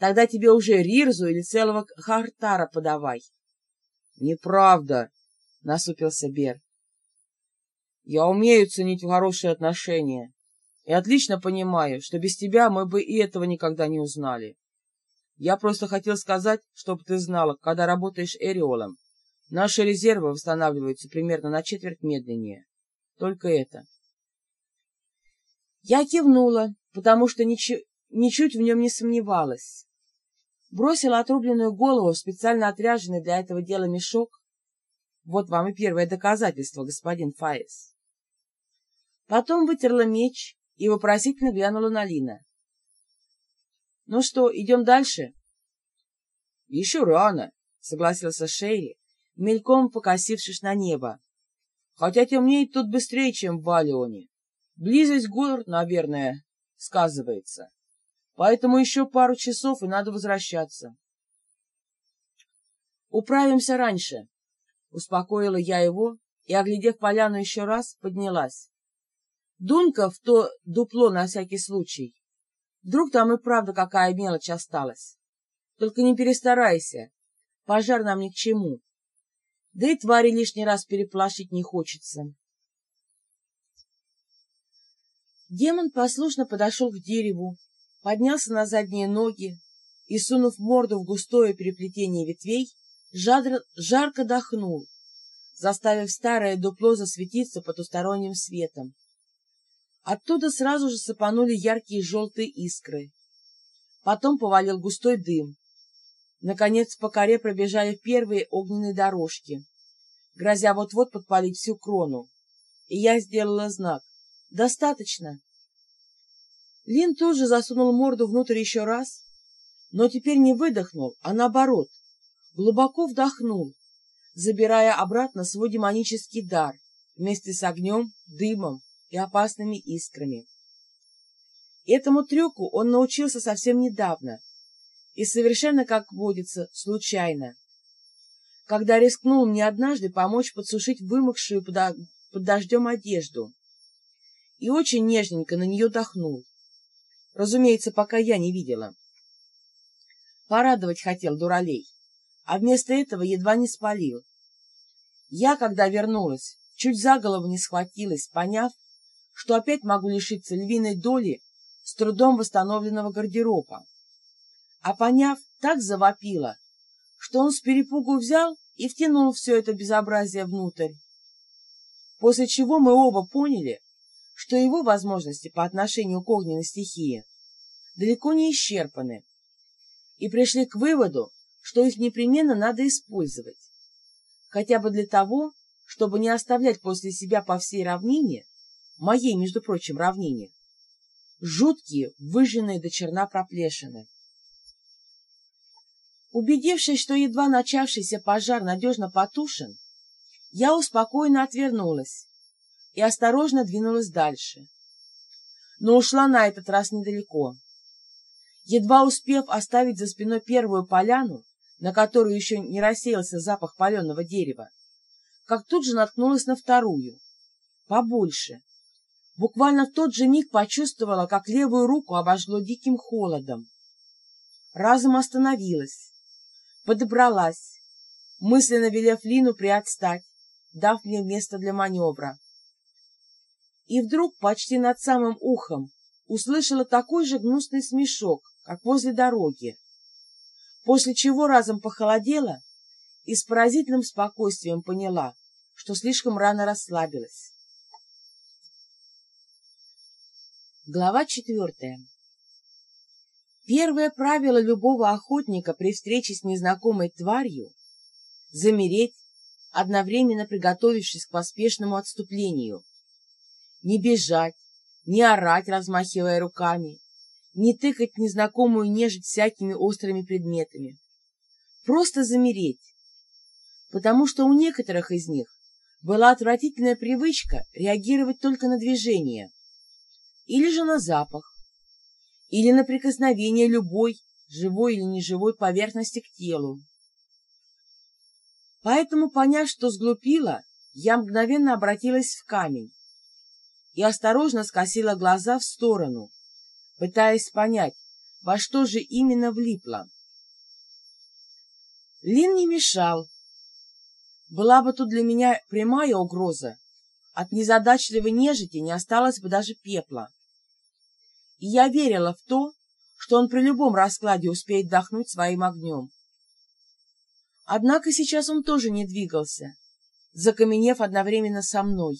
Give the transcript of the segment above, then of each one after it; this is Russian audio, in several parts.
Тогда тебе уже Рирзу или целого Хартара подавай. — Неправда, — насупился Бер. — Я умею ценить хорошие отношения и отлично понимаю, что без тебя мы бы и этого никогда не узнали. Я просто хотел сказать, чтобы ты знала, когда работаешь эриолом, наши резервы восстанавливаются примерно на четверть медленнее. Только это. Я кивнула, потому что ничуть, ничуть в нем не сомневалась. Бросила отрубленную голову в специально отряженный для этого дела мешок. Вот вам и первое доказательство, господин Фаис. Потом вытерла меч и вопросительно глянула на Лина. «Ну что, идем дальше?» «Еще рано», — согласился Шейли, мельком покосившись на небо. «Хотя темнеет тут быстрее, чем в Валионе. Близость гор, наверное, сказывается. Поэтому еще пару часов, и надо возвращаться». «Управимся раньше», — успокоила я его и, оглядев поляну еще раз, поднялась. «Дунька в то дупло на всякий случай. Вдруг там и правда какая мелочь осталась. Только не перестарайся, пожар нам ни к чему. Да и твари лишний раз переплашить не хочется. Демон послушно подошел к дереву, поднялся на задние ноги и, сунув морду в густое переплетение ветвей, жадро, жарко дохнул, заставив старое дупло засветиться потусторонним светом. Оттуда сразу же сыпанули яркие желтые искры. Потом повалил густой дым. Наконец по коре пробежали первые огненные дорожки, грозя вот-вот подпалить всю крону. И я сделала знак. «Достаточно!» Лин тоже засунул морду внутрь еще раз, но теперь не выдохнул, а наоборот, глубоко вдохнул, забирая обратно свой демонический дар вместе с огнем, дымом и опасными искрами. Этому трюку он научился совсем недавно и совершенно, как водится, случайно, когда рискнул мне однажды помочь подсушить вымокшую под, дождем одежду и очень нежненько на нее дохнул. Разумеется, пока я не видела. Порадовать хотел дуралей, а вместо этого едва не спалил. Я, когда вернулась, чуть за голову не схватилась, поняв, что опять могу лишиться львиной доли с трудом восстановленного гардероба. А поняв, так завопила, что он с перепугу взял и втянул все это безобразие внутрь. После чего мы оба поняли, что его возможности по отношению к огненной стихии далеко не исчерпаны, и пришли к выводу, что их непременно надо использовать, хотя бы для того, чтобы не оставлять после себя по всей равнине моей, между прочим, равнине, жуткие, выжженные до черна проплешины. Убедившись, что едва начавшийся пожар надежно потушен, я успокоенно отвернулась и осторожно двинулась дальше. Но ушла на этот раз недалеко. Едва успев оставить за спиной первую поляну, на которую еще не рассеялся запах паленого дерева, как тут же наткнулась на вторую, побольше, Буквально в тот же миг почувствовала, как левую руку обожгло диким холодом. Разом остановилась, подобралась, мысленно велев Лину приотстать, дав мне место для маневра. И вдруг почти над самым ухом услышала такой же гнусный смешок, как возле дороги, после чего разом похолодела и с поразительным спокойствием поняла, что слишком рано расслабилась. Глава четвертая. Первое правило любого охотника при встрече с незнакомой тварью — замереть, одновременно приготовившись к поспешному отступлению. Не бежать, не орать, размахивая руками, не тыкать незнакомую нежить всякими острыми предметами. Просто замереть, потому что у некоторых из них была отвратительная привычка реагировать только на движение — или же на запах, или на прикосновение любой, живой или неживой поверхности к телу. Поэтому, поняв, что сглупила, я мгновенно обратилась в камень и осторожно скосила глаза в сторону, пытаясь понять, во что же именно влипла. Лин не мешал. Была бы тут для меня прямая угроза. От незадачливой нежити не осталось бы даже пепла. И я верила в то, что он при любом раскладе успеет вдохнуть своим огнем. Однако сейчас он тоже не двигался, закаменев одновременно со мной.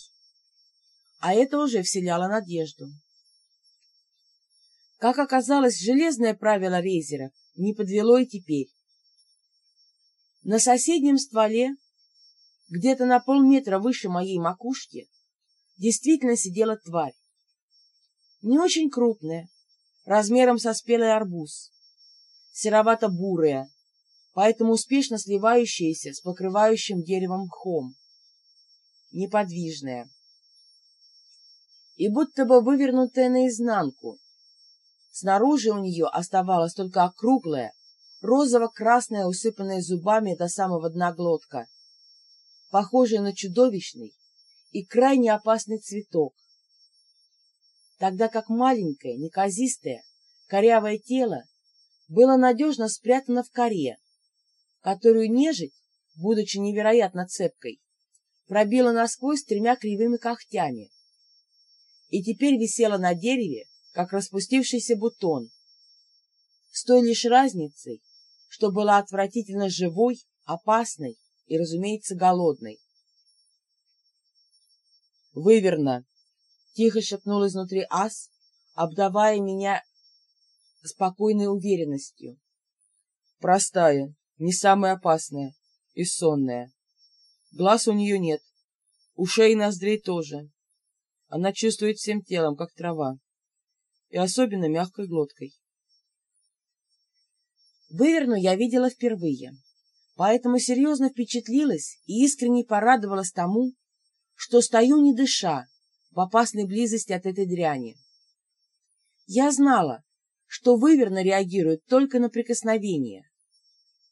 А это уже вселяло надежду. Как оказалось, железное правило Рейзера не подвело и теперь. На соседнем стволе, где-то на полметра выше моей макушки, действительно сидела тварь. Не очень крупная, размером со спелый арбуз, серовато-бурая, поэтому успешно сливающаяся с покрывающим деревом мхом. Неподвижная. И будто бы вывернутая наизнанку, Снаружи у нее оставалась только округлая, розово-красная, усыпанная зубами до самого дна глотка, похожая на чудовищный и крайне опасный цветок. Тогда как маленькое, неказистое, корявое тело было надежно спрятано в коре, которую нежить, будучи невероятно цепкой, пробила насквозь тремя кривыми когтями и теперь висела на дереве, как распустившийся бутон, с той лишь разницей, что была отвратительно живой, опасной и, разумеется, голодной. «Выверно!» — тихо шепнул изнутри ас, обдавая меня спокойной уверенностью. «Простая, не самая опасная и сонная. Глаз у нее нет, ушей и ноздрей тоже. Она чувствует всем телом, как трава и особенно мягкой глоткой. Выверну я видела впервые, поэтому серьезно впечатлилась и искренне порадовалась тому, что стою не дыша в опасной близости от этой дряни. Я знала, что выверно реагирует только на прикосновение,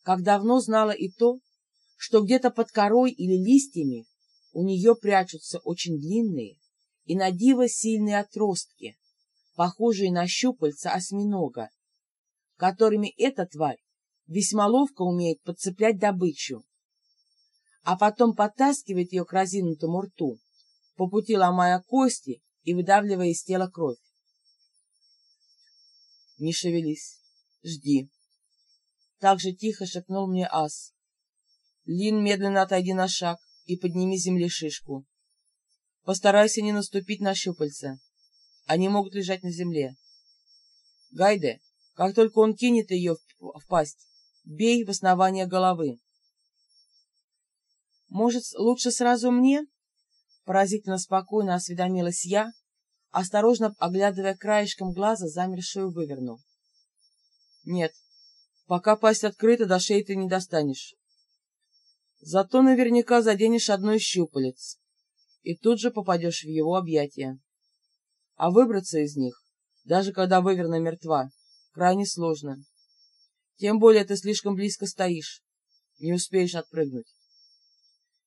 как давно знала и то, что где-то под корой или листьями у нее прячутся очень длинные и на диво сильные отростки, похожие на щупальца осьминога, которыми эта тварь весьма ловко умеет подцеплять добычу, а потом подтаскивает ее к разинутому рту, по пути ломая кости и выдавливая из тела кровь. «Не шевелись, жди», — так же тихо шепнул мне ас. «Лин, медленно отойди на шаг и подними земли шишку. Постарайся не наступить на щупальца. Они могут лежать на земле. Гайде, как только он кинет ее в пасть, бей в основание головы. Может, лучше сразу мне? Поразительно спокойно осведомилась я, осторожно оглядывая краешком глаза замершую выверну. Нет, пока пасть открыта, до шеи ты не достанешь. Зато наверняка заденешь одну из щупалец, и тут же попадешь в его объятия а выбраться из них, даже когда выверна мертва, крайне сложно. Тем более ты слишком близко стоишь, не успеешь отпрыгнуть.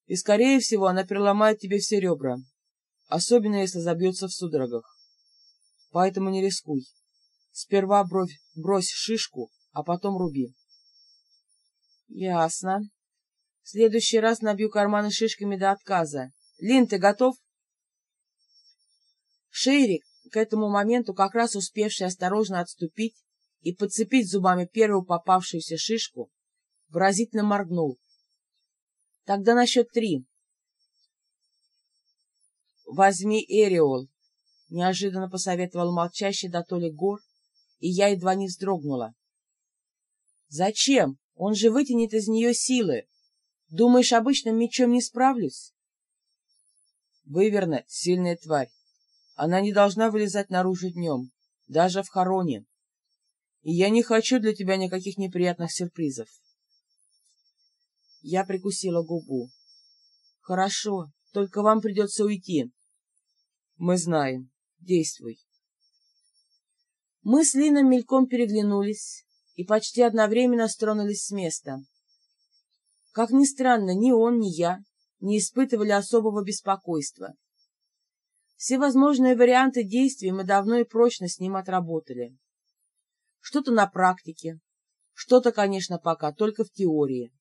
И, скорее всего, она переломает тебе все ребра, особенно если забьется в судорогах. Поэтому не рискуй. Сперва бровь, брось шишку, а потом руби. Ясно. В следующий раз набью карманы шишками до отказа. Лин, ты готов? Шейрик, к этому моменту как раз успевший осторожно отступить и подцепить зубами первую попавшуюся шишку, выразительно моргнул. Тогда на счет три. «Возьми Эриол», — неожиданно посоветовал молчащий до гор, и я едва не вздрогнула. «Зачем? Он же вытянет из нее силы. Думаешь, обычным мечом не справлюсь?» «Выверно, сильная тварь. Она не должна вылезать наружу днем, даже в хороне. И я не хочу для тебя никаких неприятных сюрпризов. Я прикусила губу. Хорошо, только вам придется уйти. Мы знаем. Действуй. Мы с Лином мельком переглянулись и почти одновременно стронулись с места. Как ни странно, ни он, ни я не испытывали особого беспокойства. Все возможные варианты действий мы давно и прочно с ним отработали. что-то на практике, что-то, конечно, пока только в теории.